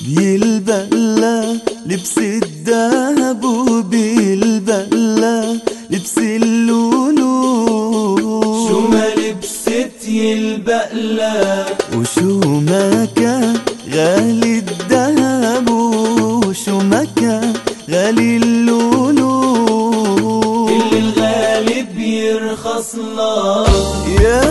بيلبلا لبس الذهب وبيلبلا لبس اللولو. شو ما لبست يلبلا وشو ما كان غالي الذهب وشو ما كان غالي اللولو. اللي الغالي بيرخص له يا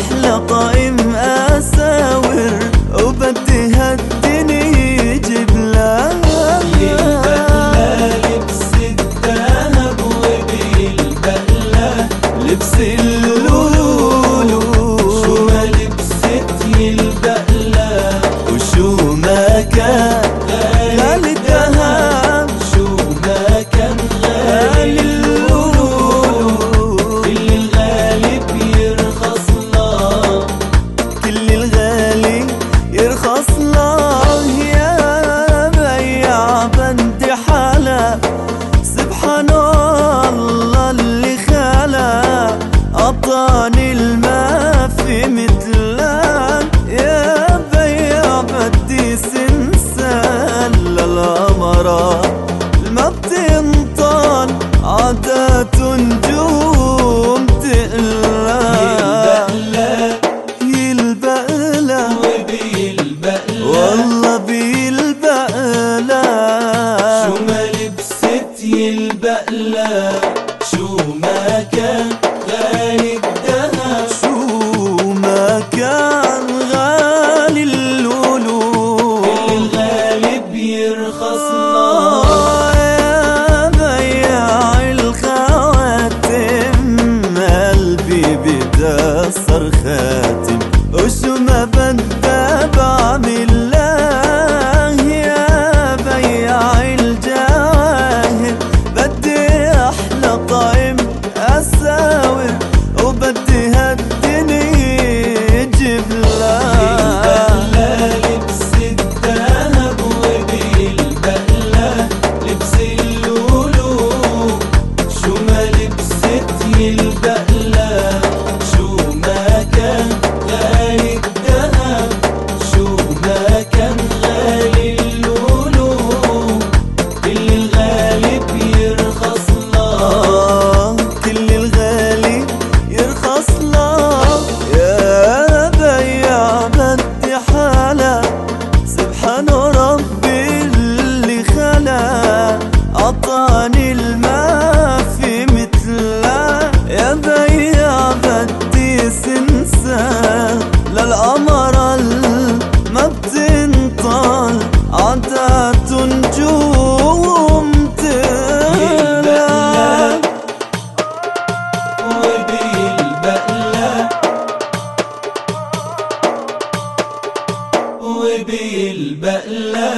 أحلى قائم أنا عيوني الما في مثلك يا بيا بدي سنة ما بنت بعمل تنسى. للقمر ما بتنطل عدات نجوم تلا وبالبقلة وبالبقلة.